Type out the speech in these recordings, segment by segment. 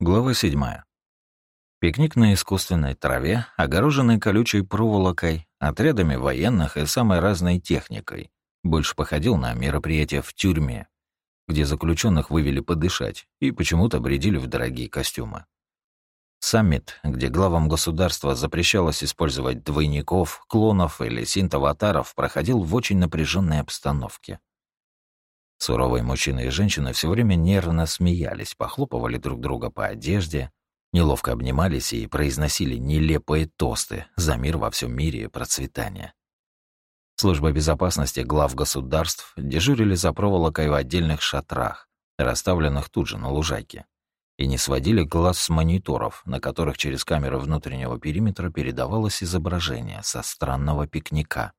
Глава 7. Пикник на искусственной траве, огороженный колючей проволокой, отрядами военных и самой разной техникой, больше походил на мероприятие в тюрьме, где заключенных вывели подышать и почему-то бредили в дорогие костюмы. Саммит, где главам государства запрещалось использовать двойников, клонов или синт-аватаров, проходил в очень напряженной обстановке. Суровые мужчины и женщины все время нервно смеялись, похлопывали друг друга по одежде, неловко обнимались и произносили нелепые тосты за мир во всем мире и процветание. Служба безопасности глав государств дежурили за проволокой в отдельных шатрах, расставленных тут же на лужайке, и не сводили глаз с мониторов, на которых через камеры внутреннего периметра передавалось изображение со странного пикника.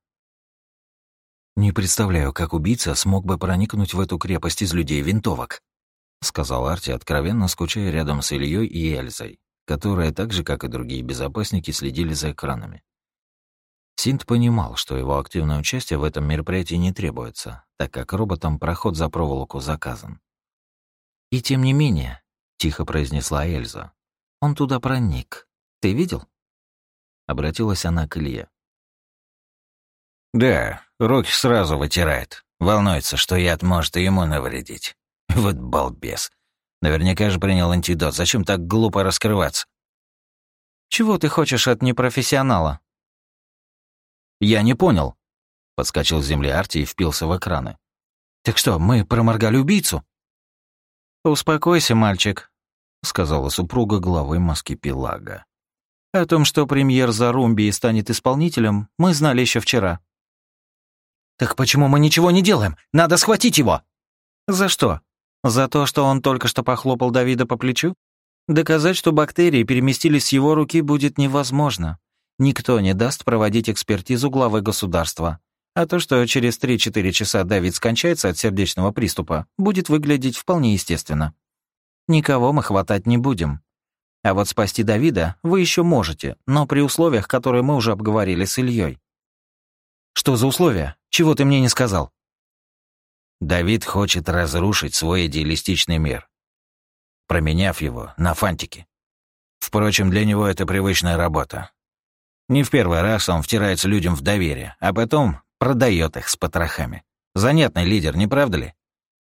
«Не представляю, как убийца смог бы проникнуть в эту крепость из людей винтовок», сказал Арти, откровенно скучая рядом с Ильей и Эльзой, которые, так же, как и другие безопасники, следили за экранами. Синт понимал, что его активное участие в этом мероприятии не требуется, так как роботам проход за проволоку заказан. «И тем не менее», — тихо произнесла Эльза, — «он туда проник. Ты видел?» Обратилась она к Илье. «Да, руки сразу вытирает. Волнуется, что яд может и ему навредить. Вот балбес. Наверняка же принял антидот. Зачем так глупо раскрываться?» «Чего ты хочешь от непрофессионала?» «Я не понял», — подскочил с земли Арти и впился в экраны. «Так что, мы проморгали убийцу?» «Успокойся, мальчик», — сказала супруга главы маски Пилага. «О том, что премьер Зарумби станет исполнителем, мы знали еще вчера. «Так почему мы ничего не делаем? Надо схватить его!» «За что? За то, что он только что похлопал Давида по плечу? Доказать, что бактерии переместились с его руки, будет невозможно. Никто не даст проводить экспертизу главы государства. А то, что через 3-4 часа Давид скончается от сердечного приступа, будет выглядеть вполне естественно. Никого мы хватать не будем. А вот спасти Давида вы еще можете, но при условиях, которые мы уже обговорили с Ильей. Что за условия? Чего ты мне не сказал? Давид хочет разрушить свой идеалистичный мир, променяв его на фантики. Впрочем, для него это привычная работа. Не в первый раз он втирается людям в доверие, а потом продает их с потрохами. Занятный лидер, не правда ли?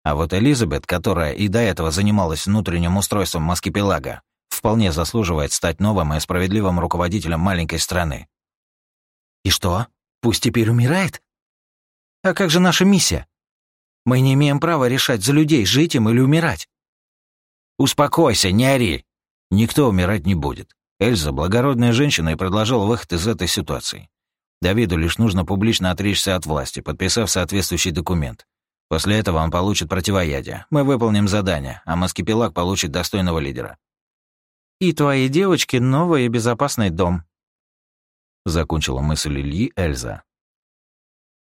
А вот Элизабет, которая и до этого занималась внутренним устройством Маскипелага, вполне заслуживает стать новым и справедливым руководителем маленькой страны. И что? Пусть теперь умирает? А как же наша миссия? Мы не имеем права решать за людей, жить им или умирать. Успокойся, не ори. Никто умирать не будет. Эльза — благородная женщина и предложила выход из этой ситуации. Давиду лишь нужно публично отречься от власти, подписав соответствующий документ. После этого он получит противоядие. Мы выполним задание, а Маскипелак получит достойного лидера. И твои девочки — новый и безопасный дом, Закончила мысль Ильи Эльза.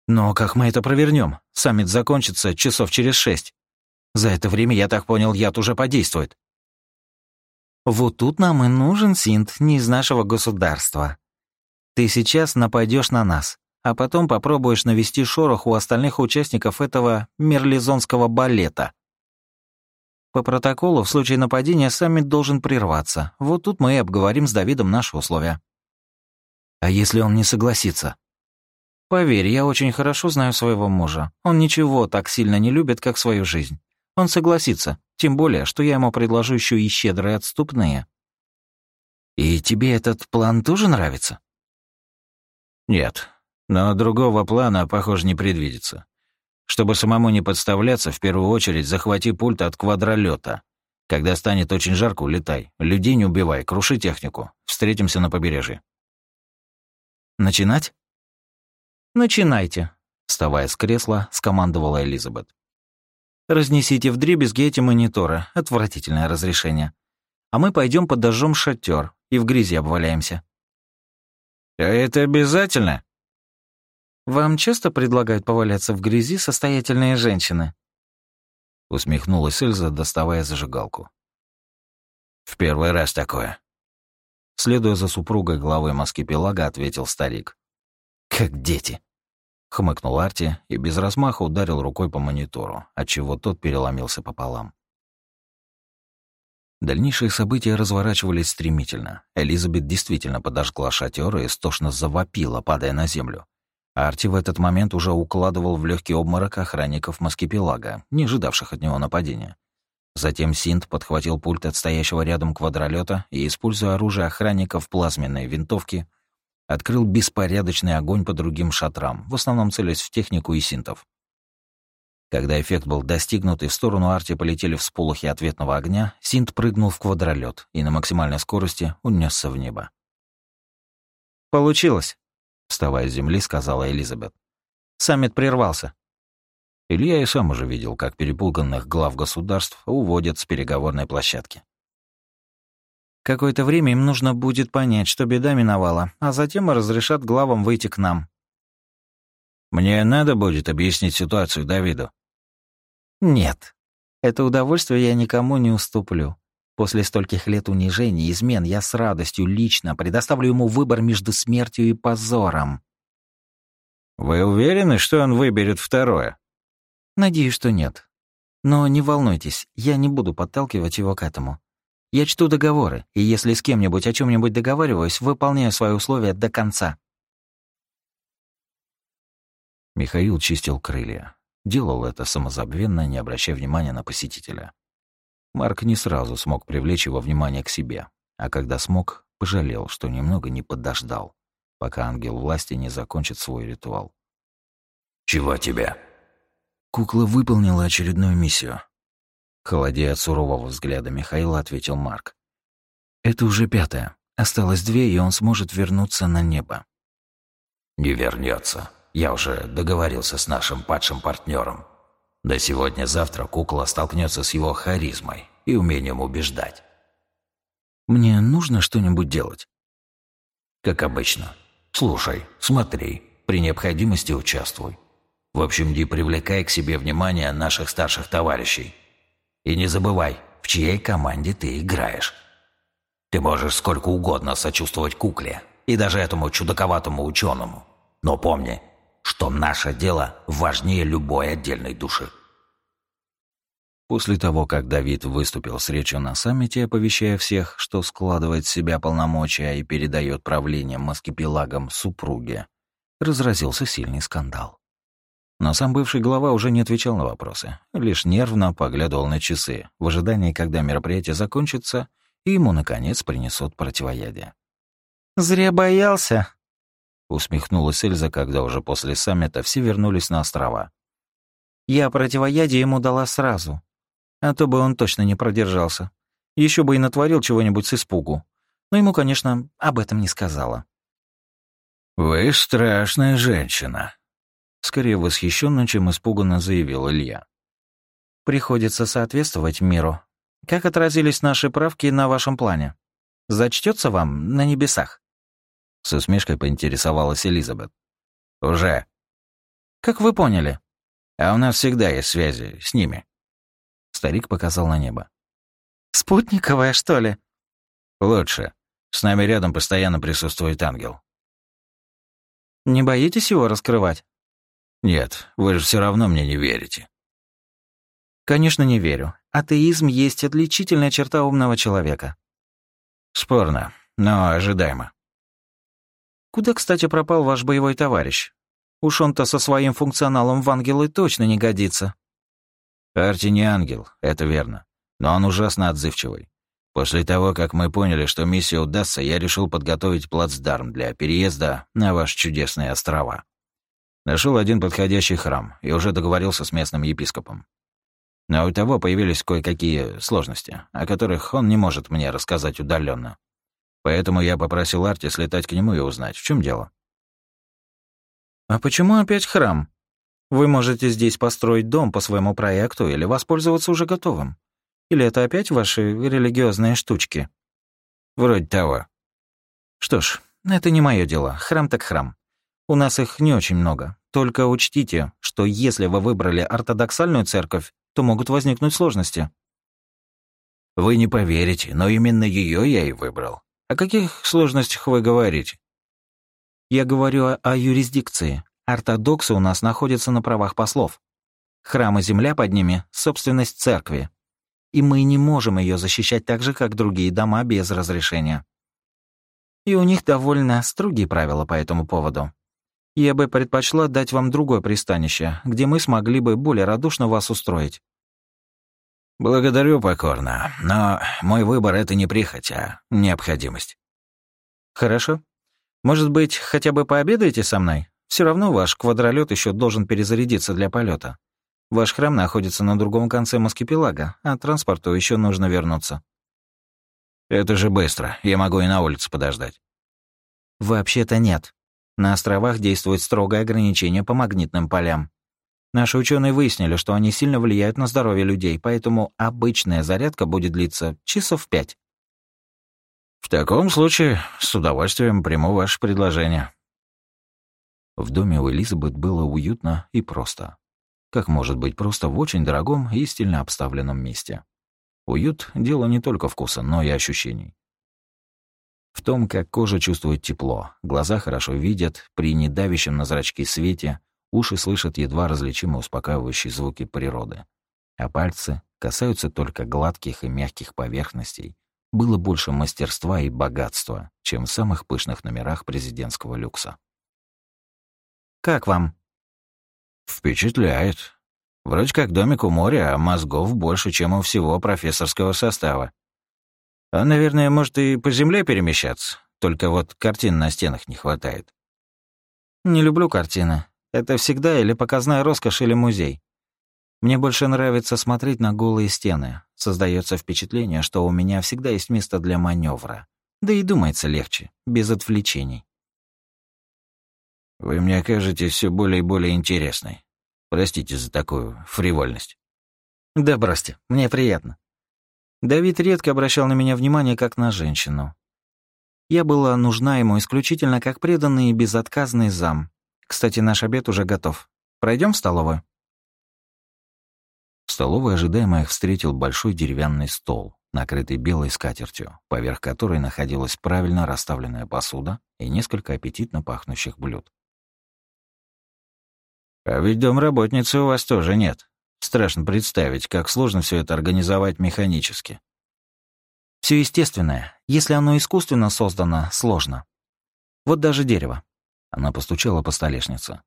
«Но как мы это провернем? Саммит закончится часов через шесть. За это время, я так понял, яд уже подействует». «Вот тут нам и нужен синт не из нашего государства. Ты сейчас нападешь на нас, а потом попробуешь навести шорох у остальных участников этого мерлизонского балета. По протоколу, в случае нападения саммит должен прерваться. Вот тут мы и обговорим с Давидом наши условия». А если он не согласится? Поверь, я очень хорошо знаю своего мужа. Он ничего так сильно не любит, как свою жизнь. Он согласится, тем более, что я ему предложу еще и щедрые отступные. И тебе этот план тоже нравится? Нет, но другого плана, похоже, не предвидится. Чтобы самому не подставляться, в первую очередь захвати пульт от квадролета. Когда станет очень жарко, улетай. Людей не убивай, круши технику. Встретимся на побережье. Начинать? Начинайте, вставая с кресла, скомандовала Элизабет. Разнесите в дребезги эти мониторы. Отвратительное разрешение. А мы пойдем подожжем шатер и в грязи обваляемся. А это обязательно? Вам часто предлагают поваляться в грязи состоятельные женщины? Усмехнулась Эльза, доставая зажигалку. В первый раз такое. Следуя за супругой главы Маскипелага, ответил старик. «Как дети!» Хмыкнул Арти и без размаха ударил рукой по монитору, отчего тот переломился пополам. Дальнейшие события разворачивались стремительно. Элизабет действительно подожгла шатер и истошно завопила, падая на землю. Арти в этот момент уже укладывал в легкий обморок охранников Маскипелага, не ожидавших от него нападения. Затем Синт подхватил пульт от стоящего рядом квадролета и, используя оружие охранников плазменной винтовки, открыл беспорядочный огонь по другим шатрам, в основном целясь в технику и синтов. Когда эффект был достигнут и в сторону Арти полетели всполохи ответного огня, Синт прыгнул в квадролет и на максимальной скорости унесся в небо. «Получилось», — вставая с земли, сказала Элизабет. «Саммит прервался». Илья и сам уже видел, как перепуганных глав государств уводят с переговорной площадки. Какое-то время им нужно будет понять, что беда миновала, а затем разрешат главам выйти к нам. Мне надо будет объяснить ситуацию Давиду. Нет. Это удовольствие я никому не уступлю. После стольких лет унижений и измен я с радостью лично предоставлю ему выбор между смертью и позором. Вы уверены, что он выберет второе? Надеюсь, что нет. Но не волнуйтесь, я не буду подталкивать его к этому. Я чту договоры, и если с кем-нибудь о чем нибудь договариваюсь, выполняю свои условия до конца. Михаил чистил крылья. Делал это самозабвенно, не обращая внимания на посетителя. Марк не сразу смог привлечь его внимание к себе, а когда смог, пожалел, что немного не подождал, пока ангел власти не закончит свой ритуал. «Чего тебе?» Кукла выполнила очередную миссию. Холодея от сурового взгляда Михаила, ответил Марк. «Это уже пятая. Осталось две, и он сможет вернуться на небо». «Не вернется. Я уже договорился с нашим падшим партнером. До сегодня-завтра кукла столкнется с его харизмой и умением убеждать. Мне нужно что-нибудь делать. Как обычно. Слушай, смотри, при необходимости участвуй. В общем, не привлекай к себе внимание наших старших товарищей. И не забывай, в чьей команде ты играешь. Ты можешь сколько угодно сочувствовать кукле и даже этому чудаковатому ученому. Но помни, что наше дело важнее любой отдельной души. После того, как Давид выступил с речью на саммите, оповещая всех, что складывает в себя полномочия и передает правление маскипелагам супруге, разразился сильный скандал. Но сам бывший глава уже не отвечал на вопросы, лишь нервно поглядывал на часы, в ожидании, когда мероприятие закончится, и ему, наконец, принесут противоядие. «Зря боялся», Усмехнулась Эльза, когда уже после саммита все вернулись на острова. «Я противоядие ему дала сразу. А то бы он точно не продержался. Еще бы и натворил чего-нибудь с испугу. Но ему, конечно, об этом не сказала». «Вы страшная женщина», — скорее восхищенно, чем испуганно заявил Илья. «Приходится соответствовать миру. Как отразились наши правки на вашем плане? Зачтется вам на небесах?» С усмешкой поинтересовалась Элизабет. «Уже». «Как вы поняли?» «А у нас всегда есть связи с ними». Старик показал на небо. «Спутниковая, что ли?» «Лучше. С нами рядом постоянно присутствует ангел». «Не боитесь его раскрывать?» «Нет, вы же все равно мне не верите». «Конечно, не верю. Атеизм есть отличительная черта умного человека». «Спорно, но ожидаемо». Куда, кстати, пропал ваш боевой товарищ? Уж он-то со своим функционалом в ангелы точно не годится. Арти не ангел, это верно. Но он ужасно отзывчивый. После того, как мы поняли, что миссия удастся, я решил подготовить плацдарм для переезда на ваши чудесные острова. Нашел один подходящий храм и уже договорился с местным епископом. Но у того появились кое-какие сложности, о которых он не может мне рассказать удаленно. Поэтому я попросил Арти слетать к нему и узнать, в чем дело. «А почему опять храм? Вы можете здесь построить дом по своему проекту или воспользоваться уже готовым. Или это опять ваши религиозные штучки?» «Вроде того». «Что ж, это не мое дело. Храм так храм. У нас их не очень много. Только учтите, что если вы выбрали ортодоксальную церковь, то могут возникнуть сложности». «Вы не поверите, но именно ее я и выбрал. О каких сложностях вы говорите? Я говорю о, о юрисдикции. Ортодоксы у нас находятся на правах послов. Храм и земля под ними — собственность церкви. и мы не можем ее защищать так же, как другие дома без разрешения. И у них довольно строгие правила по этому поводу. Я бы предпочла дать вам другое пристанище, где мы смогли бы более радушно вас устроить». «Благодарю покорно, но мой выбор — это не прихоть, а необходимость». «Хорошо. Может быть, хотя бы пообедаете со мной? Все равно ваш квадролет еще должен перезарядиться для полета. Ваш храм находится на другом конце Москипелага, а транспорту еще нужно вернуться». «Это же быстро. Я могу и на улице подождать». «Вообще-то нет. На островах действует строгое ограничение по магнитным полям. Наши ученые выяснили, что они сильно влияют на здоровье людей, поэтому обычная зарядка будет длиться часов пять. В таком случае, с удовольствием приму ваше предложение. В доме у Элизабет было уютно и просто. Как может быть просто в очень дорогом и стильно обставленном месте. Уют — дело не только вкуса, но и ощущений. В том, как кожа чувствует тепло, глаза хорошо видят, при недавящем на зрачки свете, уши слышат едва различимые успокаивающие звуки природы, а пальцы касаются только гладких и мягких поверхностей, было больше мастерства и богатства, чем в самых пышных номерах президентского люкса. «Как вам?» «Впечатляет. Вроде как домик у моря, а мозгов больше, чем у всего профессорского состава. А, наверное, может и по земле перемещаться, только вот картин на стенах не хватает. Не люблю картины. Это всегда или показная роскошь, или музей. Мне больше нравится смотреть на голые стены. Создается впечатление, что у меня всегда есть место для маневра. Да и думается легче, без отвлечений. Вы мне кажетесь все более и более интересной. Простите за такую фривольность. Да бросьте, мне приятно. Давид редко обращал на меня внимание как на женщину. Я была нужна ему исключительно как преданный и безотказный зам. Кстати, наш обед уже готов. Пройдем в столовую? В столовой ожидаемо их встретил большой деревянный стол, накрытый белой скатертью, поверх которой находилась правильно расставленная посуда и несколько аппетитно пахнущих блюд. «А ведь домработницы у вас тоже нет», Страшно представить, как сложно все это организовать механически. Все естественное. Если оно искусственно создано, сложно. Вот даже дерево. Она постучала по столешнице.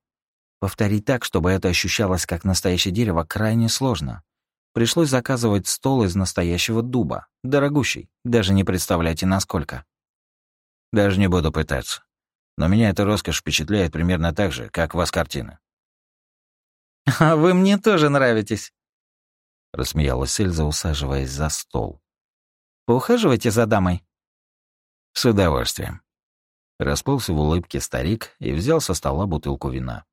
Повторить так, чтобы это ощущалось как настоящее дерево, крайне сложно. Пришлось заказывать стол из настоящего дуба. Дорогущий. Даже не представляете, насколько. Даже не буду пытаться. Но меня эта роскошь впечатляет примерно так же, как вас картина. «А вы мне тоже нравитесь», — рассмеялась Эльза, усаживаясь за стол. «Поухаживайте за дамой». «С удовольствием». Расплылся в улыбке старик и взял со стола бутылку вина.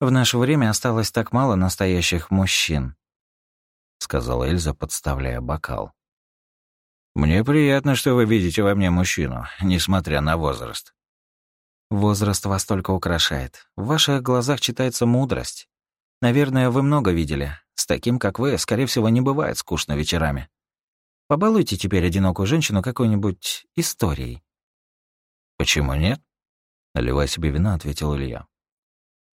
«В наше время осталось так мало настоящих мужчин», — сказала Эльза, подставляя бокал. «Мне приятно, что вы видите во мне мужчину, несмотря на возраст». Возраст вас только украшает. В ваших глазах читается мудрость. Наверное, вы много видели. С таким, как вы, скорее всего, не бывает скучно вечерами. Побалуйте теперь одинокую женщину какой-нибудь историей. «Почему нет?» — наливая себе вина, ответил Илья.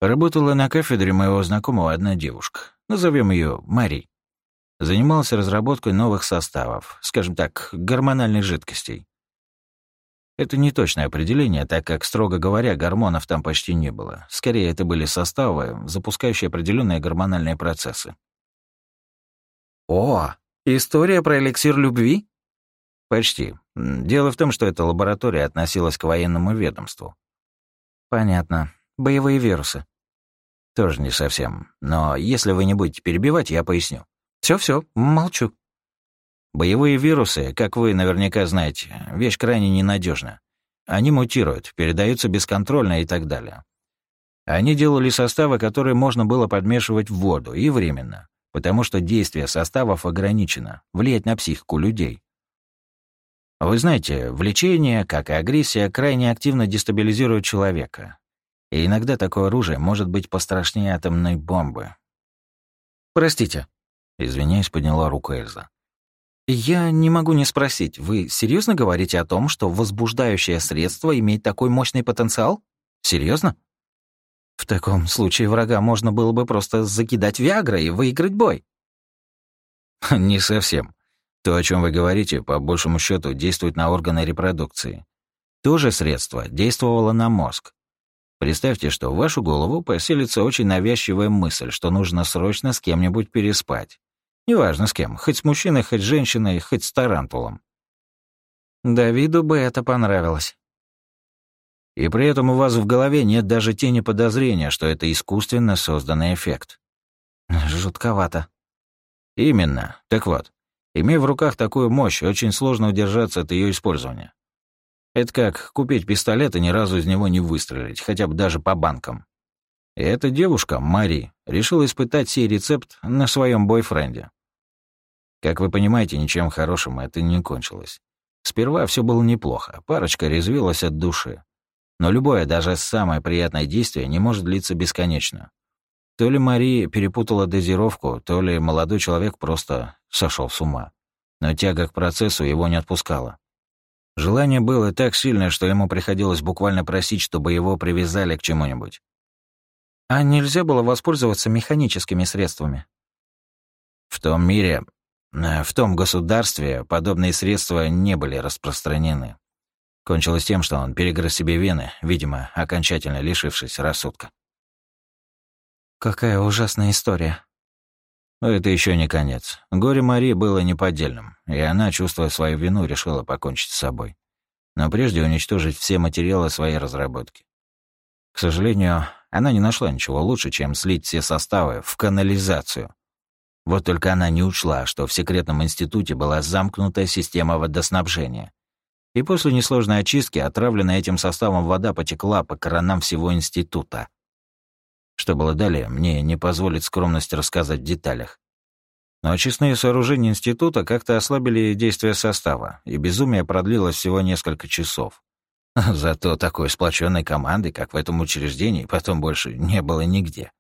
«Работала на кафедре моего знакомого одна девушка. Назовем ее Мари. Занималась разработкой новых составов, скажем так, гормональных жидкостей. Это не точное определение, так как, строго говоря, гормонов там почти не было. Скорее, это были составы, запускающие определенные гормональные процессы. О, история про эликсир любви? Почти. Дело в том, что эта лаборатория относилась к военному ведомству. Понятно. Боевые вирусы. Тоже не совсем. Но если вы не будете перебивать, я поясню. Все-все, молчу. Боевые вирусы, как вы наверняка знаете, вещь крайне ненадежна. Они мутируют, передаются бесконтрольно и так далее. Они делали составы, которые можно было подмешивать в воду, и временно, потому что действие составов ограничено, влиять на психику людей. Вы знаете, влечение, как и агрессия, крайне активно дестабилизируют человека. И иногда такое оружие может быть пострашнее атомной бомбы. «Простите», — извиняюсь, подняла руку Эльза. «Я не могу не спросить, вы серьезно говорите о том, что возбуждающее средство имеет такой мощный потенциал? Серьезно? В таком случае врага можно было бы просто закидать Виагрой и выиграть бой». Не совсем. То, о чем вы говорите, по большему счету, действует на органы репродукции. То же средство действовало на мозг. Представьте, что в вашу голову поселится очень навязчивая мысль, что нужно срочно с кем-нибудь переспать. Неважно с кем, хоть с мужчиной, хоть с женщиной, хоть с тарантулом. Давиду бы это понравилось. И при этом у вас в голове нет даже тени подозрения, что это искусственно созданный эффект. Жутковато. Именно. Так вот, имея в руках такую мощь, очень сложно удержаться от ее использования. Это как купить пистолет и ни разу из него не выстрелить, хотя бы даже по банкам. И эта девушка, Мари, решила испытать сей рецепт на своем бойфренде. Как вы понимаете, ничем хорошим это не кончилось. Сперва все было неплохо, парочка резвилась от души. Но любое, даже самое приятное действие не может длиться бесконечно. То ли Мария перепутала дозировку, то ли молодой человек просто сошел с ума. Но тяга к процессу его не отпускала. Желание было так сильное, что ему приходилось буквально просить, чтобы его привязали к чему-нибудь. А нельзя было воспользоваться механическими средствами? В том мире, в том государстве подобные средства не были распространены. Кончилось тем, что он перегрыз себе вены, видимо, окончательно лишившись рассудка. Какая ужасная история. Но это еще не конец. Горе Марии было неподдельным, и она, чувствуя свою вину, решила покончить с собой. Но прежде уничтожить все материалы своей разработки. К сожалению, она не нашла ничего лучше, чем слить все составы в канализацию. Вот только она не учла, что в секретном институте была замкнутая система водоснабжения, и после несложной очистки отравленная этим составом вода потекла по коронам всего института. Что было далее, мне не позволит скромность рассказать в деталях. Но очистные сооружения института как-то ослабили действие состава, и безумие продлилось всего несколько часов. Зато такой сплоченной команды, как в этом учреждении, потом больше не было нигде.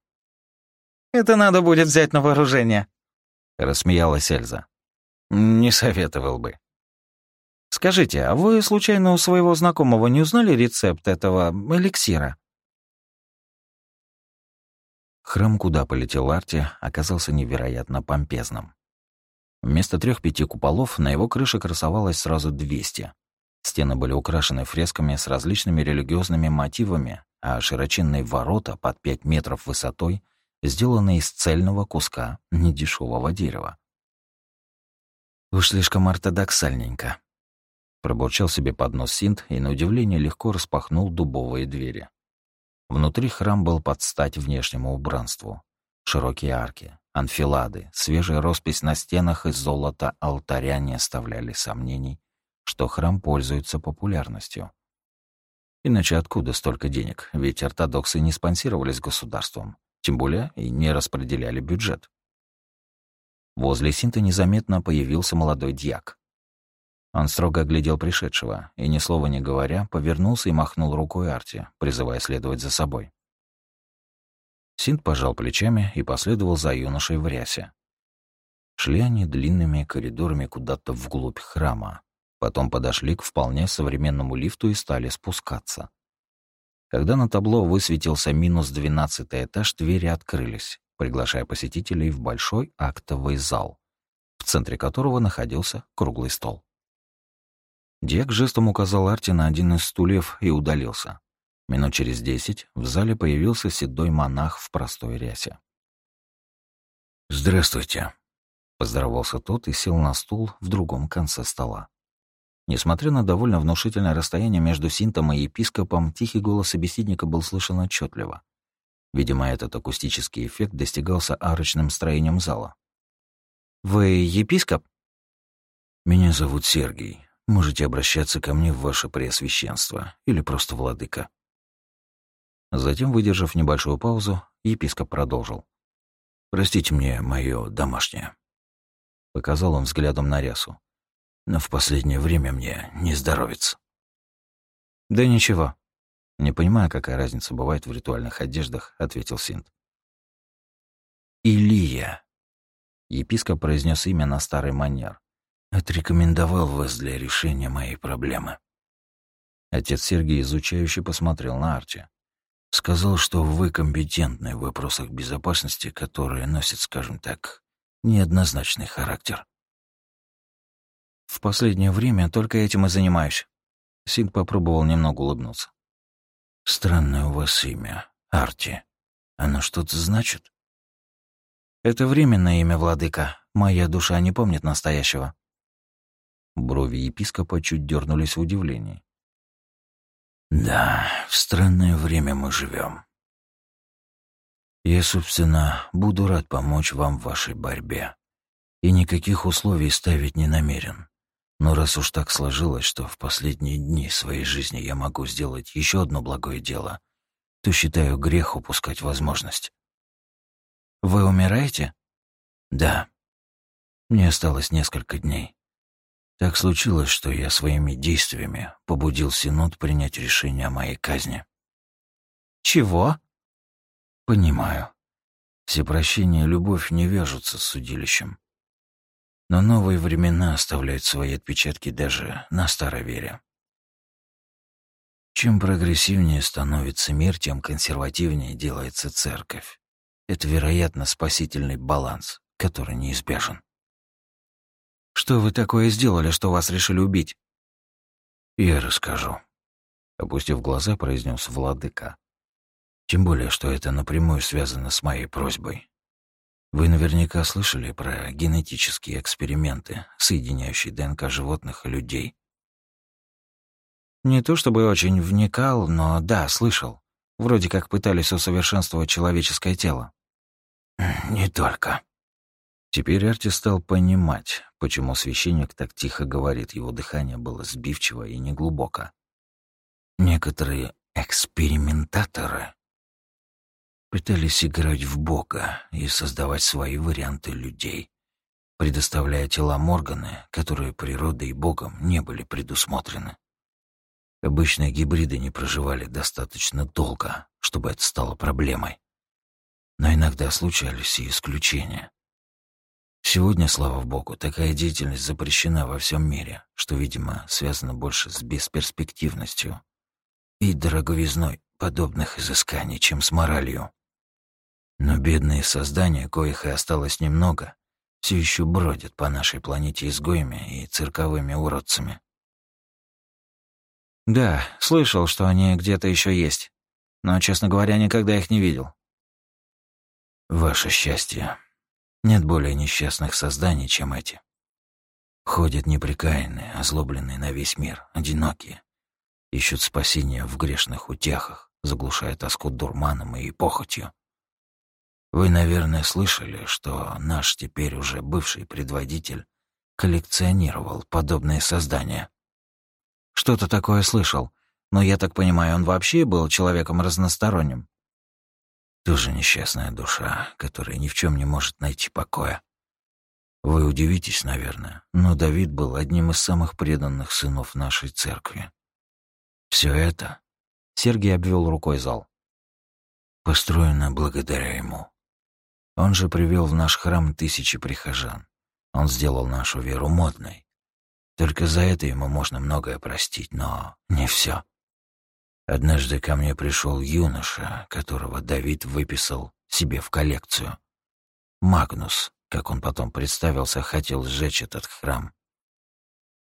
«Это надо будет взять на вооружение», — рассмеялась Эльза. «Не советовал бы», Скажите, а вы случайно у своего знакомого не узнали рецепт этого эликсира? Храм, куда полетел Арти, оказался невероятно помпезным. Вместо трех-пяти куполов на его крыше красовалось сразу двести. Стены были украшены фресками с различными религиозными мотивами, а широченные ворота под пять метров высотой сделаны из цельного куска недешевого дерева. Уж слишком ортодоксальненько. Пробурчал себе под нос Синт и, на удивление, легко распахнул дубовые двери. Внутри храм был под стать внешнему убранству. Широкие арки, анфилады, свежая роспись на стенах из золота алтаря не оставляли сомнений, что храм пользуется популярностью. Иначе откуда столько денег? Ведь ортодоксы не спонсировались государством, тем более и не распределяли бюджет. Возле Синта незаметно появился молодой дьяк. Он строго оглядел пришедшего и, ни слова не говоря, повернулся и махнул рукой Арти, призывая следовать за собой. Синт пожал плечами и последовал за юношей в рясе. Шли они длинными коридорами куда-то вглубь храма, потом подошли к вполне современному лифту и стали спускаться. Когда на табло высветился минус двенадцатый этаж, двери открылись, приглашая посетителей в большой актовый зал, в центре которого находился круглый стол. Дек жестом указал Арти на один из стульев и удалился. Минут через десять в зале появился седой монах в простой рясе. «Здравствуйте», — поздоровался тот и сел на стул в другом конце стола. Несмотря на довольно внушительное расстояние между Синтом и епископом, тихий голос собеседника был слышен отчетливо. Видимо, этот акустический эффект достигался арочным строением зала. «Вы епископ?» «Меня зовут Сергей. Можете обращаться ко мне в ваше преосвященство или просто владыка». Затем, выдержав небольшую паузу, епископ продолжил. «Простите мне мое домашнее». Показал он взглядом на рясу. «Но в последнее время мне не здоровится». «Да ничего». «Не понимаю, какая разница бывает в ритуальных одеждах», — ответил Синт. «Илия», — епископ произнес имя на старый манер, отрекомендовал вас для решения моей проблемы. Отец Сергей изучающе посмотрел на Арти. Сказал, что вы компетентны в вопросах безопасности, которые носят, скажем так, неоднозначный характер. В последнее время только этим и занимаюсь. Сид попробовал немного улыбнуться. Странное у вас имя, Арти. Оно что-то значит? Это временное имя, владыка. Моя душа не помнит настоящего. Брови епископа чуть дернулись в удивлении. Да, в странное время мы живем. Я, собственно, буду рад помочь вам в вашей борьбе. И никаких условий ставить не намерен. Но раз уж так сложилось, что в последние дни своей жизни я могу сделать еще одно благое дело, то считаю грех упускать возможность. Вы умираете? Да. Мне осталось несколько дней. Так случилось, что я своими действиями побудил Синод принять решение о моей казни. Чего? Понимаю. Все прощения и любовь не вяжутся с судилищем. Но новые времена оставляют свои отпечатки даже на старой вере. Чем прогрессивнее становится мир, тем консервативнее делается церковь. Это, вероятно, спасительный баланс, который неизбежен. Что вы такое сделали, что вас решили убить? Я расскажу. Опустив глаза, произнес владыка. Тем более, что это напрямую связано с моей просьбой. Вы наверняка слышали про генетические эксперименты, соединяющие ДНК животных и людей. Не то чтобы очень вникал, но да, слышал. Вроде как пытались усовершенствовать человеческое тело. Не только. Теперь Арти стал понимать, почему священник так тихо говорит, его дыхание было сбивчиво и неглубоко. Некоторые экспериментаторы пытались играть в Бога и создавать свои варианты людей, предоставляя тела Морганы, которые природой и Богом не были предусмотрены. Обычные гибриды не проживали достаточно долго, чтобы это стало проблемой. Но иногда случались и исключения. Сегодня, слава богу, такая деятельность запрещена во всем мире, что, видимо, связано больше с бесперспективностью и дороговизной подобных изысканий, чем с моралью. Но бедные создания, коих и осталось немного, все еще бродят по нашей планете изгоями и цирковыми уродцами. Да, слышал, что они где-то еще есть. Но, честно говоря, никогда их не видел. Ваше счастье. Нет более несчастных созданий, чем эти. Ходят неприкаянные, озлобленные на весь мир, одинокие. Ищут спасения в грешных утехах, заглушая тоску дурманом и похотью. Вы, наверное, слышали, что наш теперь уже бывший предводитель коллекционировал подобные создания. Что-то такое слышал, но я так понимаю, он вообще был человеком разносторонним. Тоже несчастная душа, которая ни в чем не может найти покоя. Вы удивитесь, наверное, но Давид был одним из самых преданных сынов нашей церкви. Все это Сергей обвел рукой зал. Построено благодаря ему. Он же привел в наш храм тысячи прихожан. Он сделал нашу веру модной. Только за это ему можно многое простить, но не все. Однажды ко мне пришел юноша, которого Давид выписал себе в коллекцию. Магнус, как он потом представился, хотел сжечь этот храм.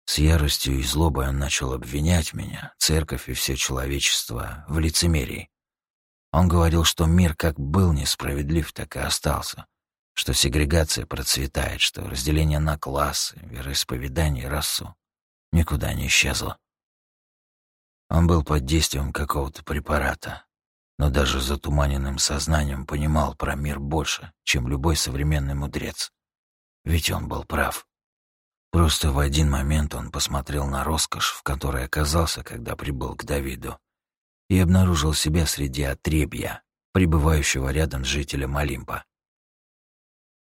С яростью и злобой он начал обвинять меня, церковь и все человечество в лицемерии. Он говорил, что мир как был несправедлив, так и остался, что сегрегация процветает, что разделение на классы, вероисповедание и расу никуда не исчезло. Он был под действием какого-то препарата, но даже затуманенным сознанием понимал про мир больше, чем любой современный мудрец. Ведь он был прав. Просто в один момент он посмотрел на роскошь, в которой оказался, когда прибыл к Давиду, и обнаружил себя среди отребья, пребывающего рядом с жителем Олимпа.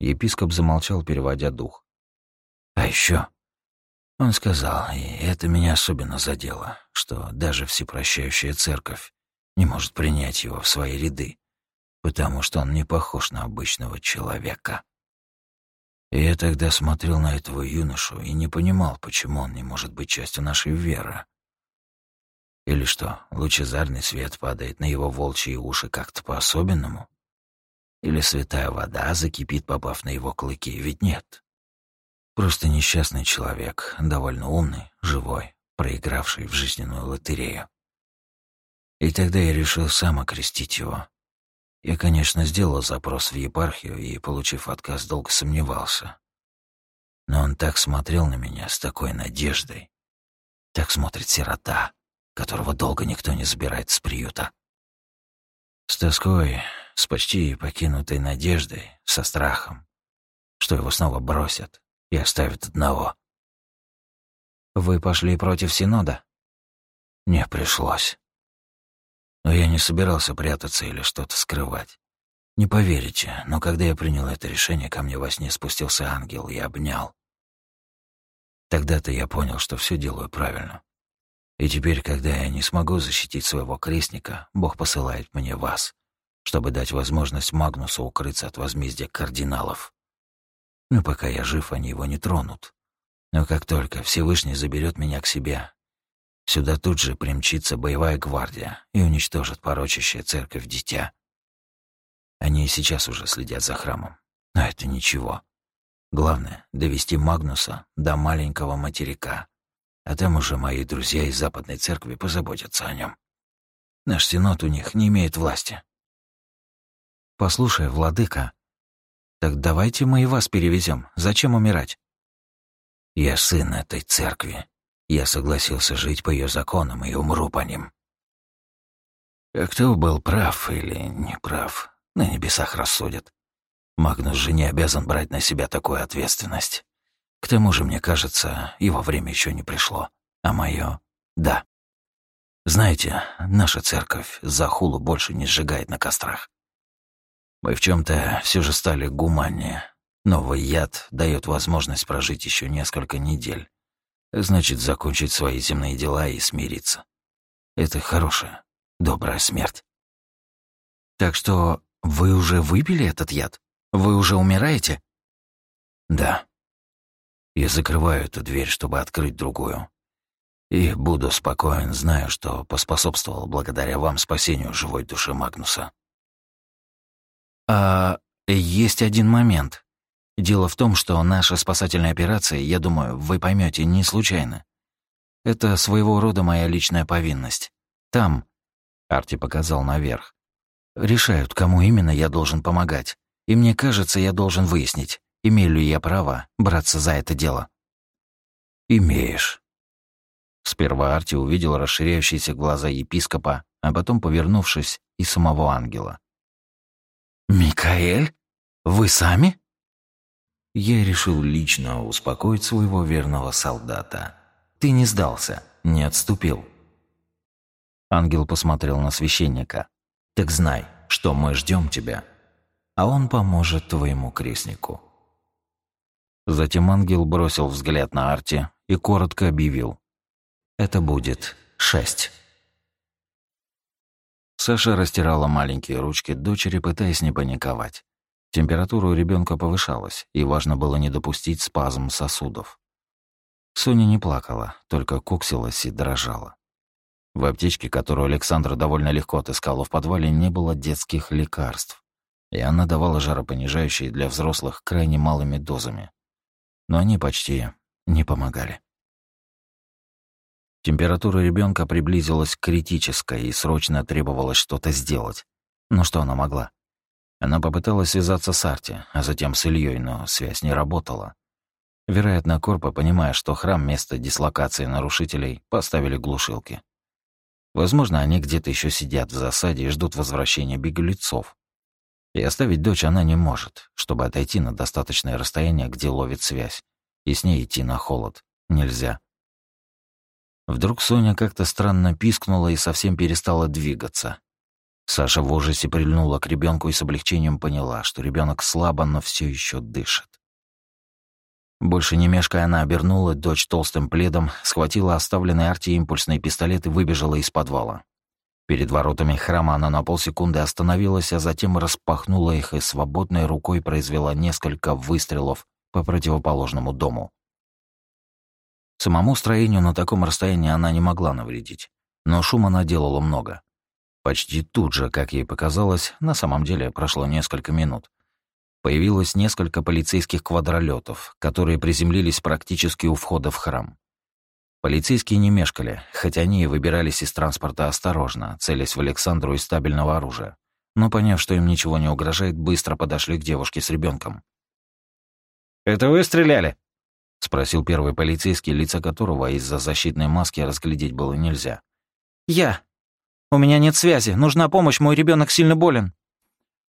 Епископ замолчал, переводя дух. А еще он сказал, и это меня особенно задело, что даже всепрощающая церковь не может принять его в свои ряды, потому что он не похож на обычного человека. И я тогда смотрел на этого юношу и не понимал, почему он не может быть частью нашей веры. Или что, лучезарный свет падает на его волчьи уши как-то по-особенному? Или святая вода закипит, попав на его клыки, ведь нет. Просто несчастный человек, довольно умный, живой, проигравший в жизненную лотерею. И тогда я решил сам окрестить его. Я, конечно, сделал запрос в епархию и, получив отказ, долго сомневался. Но он так смотрел на меня с такой надеждой. Так смотрит сирота, которого долго никто не забирает с приюта. С тоской, с почти покинутой надеждой, со страхом, что его снова бросят и оставят одного. «Вы пошли против Синода?» Не пришлось. Но я не собирался прятаться или что-то скрывать. Не поверите, но когда я принял это решение, ко мне во сне спустился ангел и обнял. Тогда-то я понял, что все делаю правильно. И теперь, когда я не смогу защитить своего крестника, Бог посылает мне вас, чтобы дать возможность Магнусу укрыться от возмездия кардиналов. Но пока я жив, они его не тронут. Но как только Всевышний заберет меня к себе, сюда тут же примчится боевая гвардия и уничтожит порочащая церковь дитя. Они и сейчас уже следят за храмом. Но это ничего. Главное — довести Магнуса до маленького материка. А там уже мои друзья из Западной Церкви позаботятся о нем. Наш синод у них не имеет власти. «Послушай, владыка, так давайте мы и вас перевезем. Зачем умирать?» «Я сын этой церкви. Я согласился жить по ее законам и умру по ним». А кто был прав или не прав, на небесах рассудят. Магнус же не обязан брать на себя такую ответственность. К тому же, мне кажется, его время еще не пришло. А мое — да. Знаете, наша церковь за хулу больше не сжигает на кострах. Мы в чем то все же стали гуманнее. Новый яд дает возможность прожить еще несколько недель. Значит, закончить свои земные дела и смириться. Это хорошая, добрая смерть. Так что вы уже выпили этот яд? Вы уже умираете? Да. Я закрываю эту дверь, чтобы открыть другую. И буду спокоен, зная, что поспособствовал благодаря вам спасению живой души Магнуса. А есть один момент. Дело в том, что наша спасательная операция, я думаю, вы поймете, не случайно. Это своего рода моя личная повинность. Там, Арти показал наверх, решают, кому именно я должен помогать. И мне кажется, я должен выяснить, имею ли я право браться за это дело. Имеешь. Сперва Арти увидел расширяющиеся глаза епископа, а потом, повернувшись, и самого ангела. «Микаэль? Вы сами?» Я решил лично успокоить своего верного солдата. Ты не сдался, не отступил. Ангел посмотрел на священника. Так знай, что мы ждем тебя, а он поможет твоему крестнику. Затем ангел бросил взгляд на Арти и коротко объявил. Это будет шесть. Саша растирала маленькие ручки дочери, пытаясь не паниковать. Температура у ребенка повышалась, и важно было не допустить спазм сосудов. Соня не плакала, только куксилась и дрожала. В аптечке, которую Александра довольно легко отыскала в подвале, не было детских лекарств, и она давала жаропонижающие для взрослых крайне малыми дозами. Но они почти не помогали. Температура ребенка приблизилась к критической, и срочно требовалось что-то сделать. Но что она могла? Она попыталась связаться с Арти, а затем с Ильей, но связь не работала. Вероятно, Корпа, понимая, что храм место дислокации нарушителей, поставили глушилки. Возможно, они где-то еще сидят в засаде и ждут возвращения беглецов. И оставить дочь она не может, чтобы отойти на достаточное расстояние, где ловит связь. И с ней идти на холод нельзя. Вдруг Соня как-то странно пискнула и совсем перестала двигаться. Саша в ужасе прильнула к ребенку и с облегчением поняла, что ребенок слабо, но все еще дышит. Больше не мешкая, она обернула дочь толстым пледом, схватила оставленный Арти импульсный пистолет и выбежала из подвала. Перед воротами храма она на полсекунды остановилась, а затем распахнула их и свободной рукой произвела несколько выстрелов по противоположному дому. Самому строению на таком расстоянии она не могла навредить, но шума она делала много. Почти тут же, как ей показалось, на самом деле прошло несколько минут. Появилось несколько полицейских квадролетов, которые приземлились практически у входа в храм. Полицейские не мешкали, хотя они и выбирались из транспорта осторожно, целясь в Александру из стабильного оружия. Но, поняв, что им ничего не угрожает, быстро подошли к девушке с ребенком. «Это вы стреляли?» — спросил первый полицейский, лица которого из-за защитной маски разглядеть было нельзя. «Я. У меня нет связи. Нужна помощь, мой ребенок сильно болен».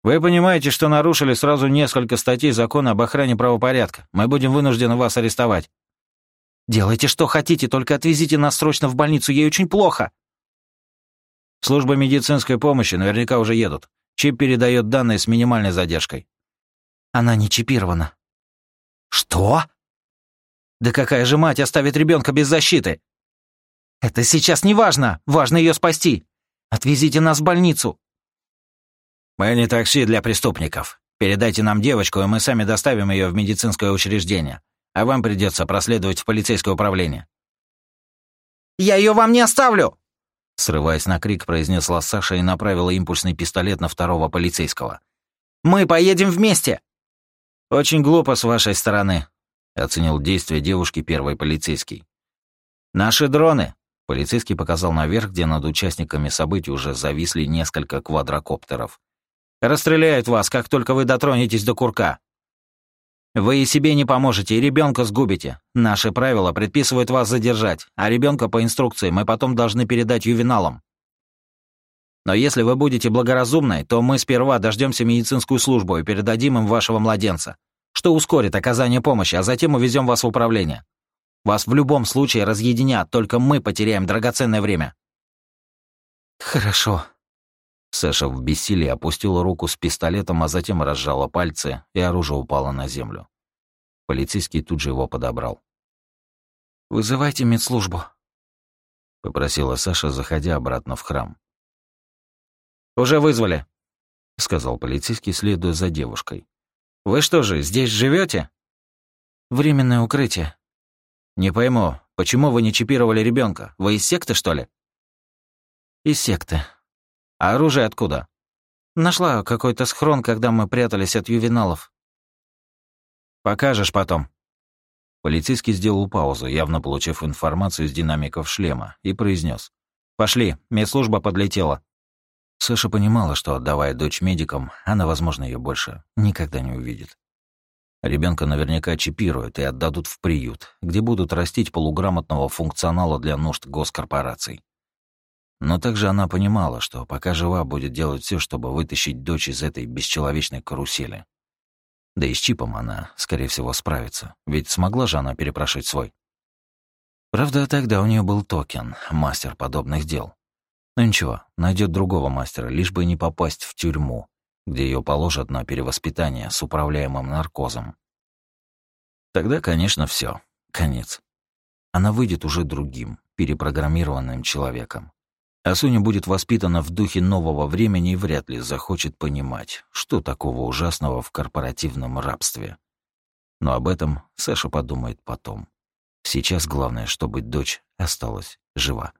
«Вы понимаете, что нарушили сразу несколько статей закона об охране правопорядка. Мы будем вынуждены вас арестовать». «Делайте, что хотите, только отвезите нас срочно в больницу, ей очень плохо». Служба медицинской помощи наверняка уже едут. Чип передает данные с минимальной задержкой. Она не чипирована. Что? Да какая же мать оставит ребенка без защиты? Это сейчас не важно. Важно ее спасти. Отвезите нас в больницу. Мы не такси для преступников. Передайте нам девочку, и мы сами доставим ее в медицинское учреждение. А вам придется проследовать в полицейское управление. Я ее вам не оставлю! Срываясь на крик, произнесла Саша и направила импульсный пистолет на второго полицейского. «Мы поедем вместе!» «Очень глупо с вашей стороны», — оценил действие девушки первый полицейский. «Наши дроны!» — полицейский показал наверх, где над участниками событий уже зависли несколько квадрокоптеров. «Расстреляют вас, как только вы дотронетесь до курка. Вы и себе не поможете, и ребенка сгубите. Наши правила предписывают вас задержать, а ребенка по инструкции мы потом должны передать ювеналам. Но если вы будете благоразумны, то мы сперва дождемся медицинскую службу и передадим им вашего младенца, что ускорит оказание помощи, а затем увезем вас в управление. Вас в любом случае разъединят, только мы потеряем драгоценное время». «Хорошо». Сэша в бессилии опустила руку с пистолетом, а затем разжала пальцы, и оружие упало на землю. Полицейский тут же его подобрал. «Вызывайте медслужбу», — попросила Саша, заходя обратно в храм. «Уже вызвали», — сказал полицейский, следуя за девушкой. «Вы что же, здесь живете? «Временное укрытие». «Не пойму, почему вы не чипировали ребенка? Вы из секты, что ли?» «Из секты». «А оружие откуда?» «Нашла какой-то схрон, когда мы прятались от ювеналов». «Покажешь потом». Полицейский сделал паузу, явно получив информацию из динамиков шлема, и произнес: «Пошли, медслужба подлетела». Саша понимала, что, отдавая дочь медикам, она, возможно, ее больше никогда не увидит. Ребенка наверняка чипируют и отдадут в приют, где будут растить полуграмотного функционала для нужд госкорпораций. Но также она понимала, что пока жива, будет делать все, чтобы вытащить дочь из этой бесчеловечной карусели. Да и с чипом она, скорее всего, справится, ведь смогла же она перепрошить свой. Правда, тогда у нее был токен, мастер подобных дел. Но ничего, найдет другого мастера, лишь бы не попасть в тюрьму, где ее положат на перевоспитание с управляемым наркозом. Тогда, конечно, все, конец. Она выйдет уже другим, перепрограммированным человеком. А Соня будет воспитана в духе нового времени и вряд ли захочет понимать, что такого ужасного в корпоративном рабстве. Но об этом Саша подумает потом. Сейчас главное, чтобы дочь осталась жива.